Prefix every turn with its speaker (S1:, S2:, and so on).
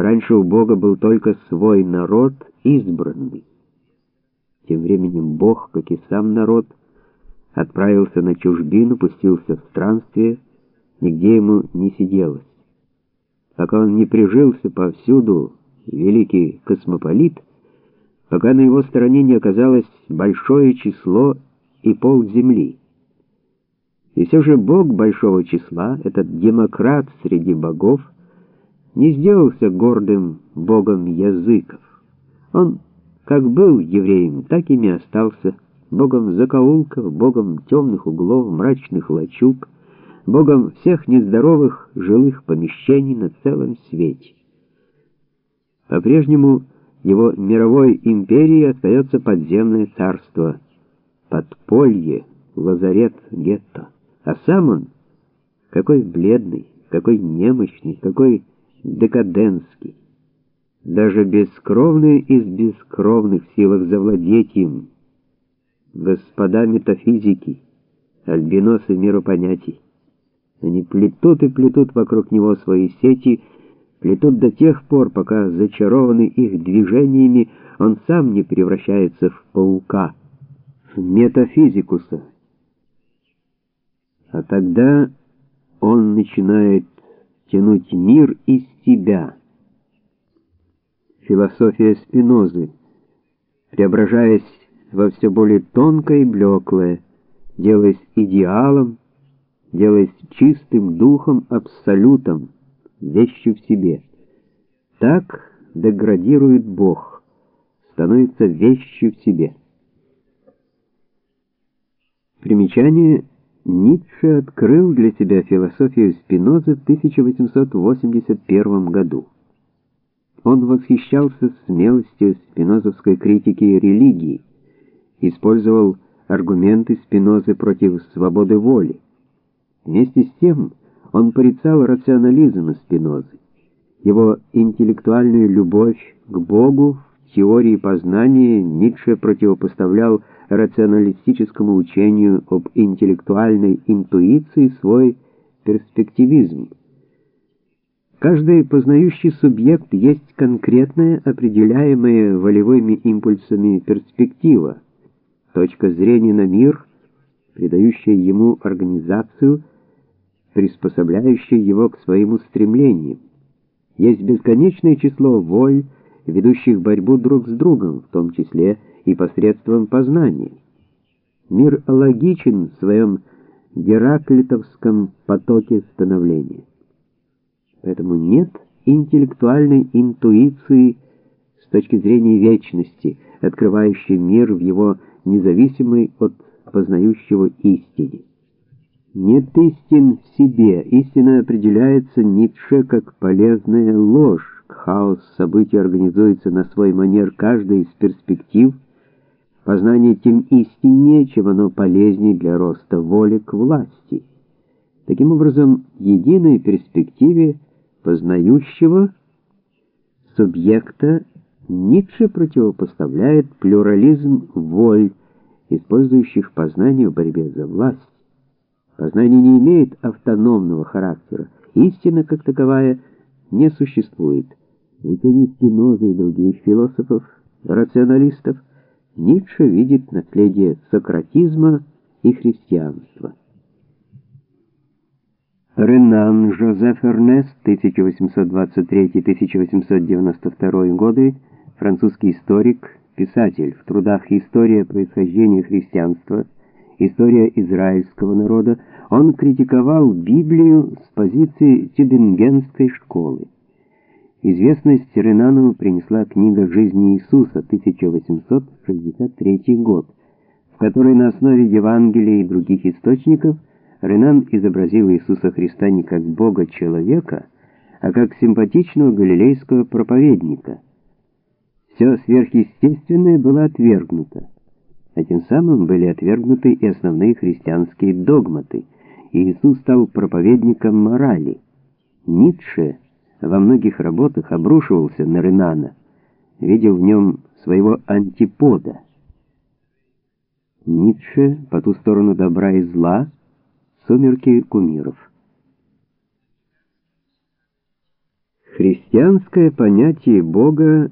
S1: Раньше у Бога был только свой народ, избранный. Тем временем Бог, как и сам народ, отправился на чужбину, пустился в странствие, нигде ему не сиделось. Пока он не прижился повсюду, великий космополит, пока на его стороне не оказалось большое число и пол земли. И все же Бог большого числа, этот демократ среди богов, не сделался гордым богом языков. Он как был евреем, так ими остался, богом закоулков, богом темных углов, мрачных лачуг, богом всех нездоровых жилых помещений на целом свете. По-прежнему его мировой империи остается подземное царство, подполье, лазарет, гетто. А сам он какой бледный, какой немощный, какой декадентский. Даже бескровные из бескровных силах завладеть им. Господа метафизики, альбиносы миру понятий. Они плетут и плетут вокруг него свои сети, плетут до тех пор, пока, зачарованный их движениями, он сам не превращается в паука, в метафизикуса. А тогда он начинает тянуть мир из себя — философия Спинозы, преображаясь во все более тонкое и блеклое, делаясь идеалом, делаясь чистым духом, абсолютом, вещью в себе. Так деградирует Бог, становится вещью в себе. Примечание Ницше открыл для себя философию Спинозы в 1881 году. Он восхищался смелостью спинозовской критики религии, использовал аргументы Спинозы против свободы воли. Вместе с тем он порицал рационализм Спинозы, его интеллектуальную любовь к Богу теории познания Ницше противопоставлял рационалистическому учению об интеллектуальной интуиции свой перспективизм. Каждый познающий субъект есть конкретная, определяемая волевыми импульсами перспектива, точка зрения на мир, придающая ему организацию, приспособляющая его к своим устремлениям. Есть бесконечное число воль, ведущих борьбу друг с другом, в том числе и посредством познания. Мир логичен в своем гераклитовском потоке становления. Поэтому нет интеллектуальной интуиции с точки зрения вечности, открывающей мир в его независимой от познающего истине. Нет истин в себе. Истина определяется Ницше как полезная ложь. Хаос событий организуется на свой манер каждой из перспектив. Познание тем истиннее, чем оно полезнее для роста воли к власти. Таким образом, единой перспективе – познающего субъекта Ницше противопоставляет плюрализм воль, использующих познание в борьбе за власть. Познание не имеет автономного характера, истина как таковая не существует. В учении Спиноза и других философов, рационалистов, Ницше видит наследие сократизма и христианства. Ренан Жозеф Эрнест, 1823-1892 годы, французский историк, писатель. В трудах «История происхождения христианства», «История израильского народа» он критиковал Библию с позиции Тюбингенской школы. Известность Ренану принесла книга «Жизни Иисуса» 1863 год, в которой на основе Евангелия и других источников – Ренан изобразил Иисуса Христа не как Бога-человека, а как симпатичного галилейского проповедника. Все сверхъестественное было отвергнуто, а тем самым были отвергнуты и основные христианские догматы, и Иисус стал проповедником морали. Ницше во многих работах обрушивался на Ренана, видел в нем своего антипода. Ницше по ту сторону добра и зла — Сумерки кумиров. Христианское понятие Бога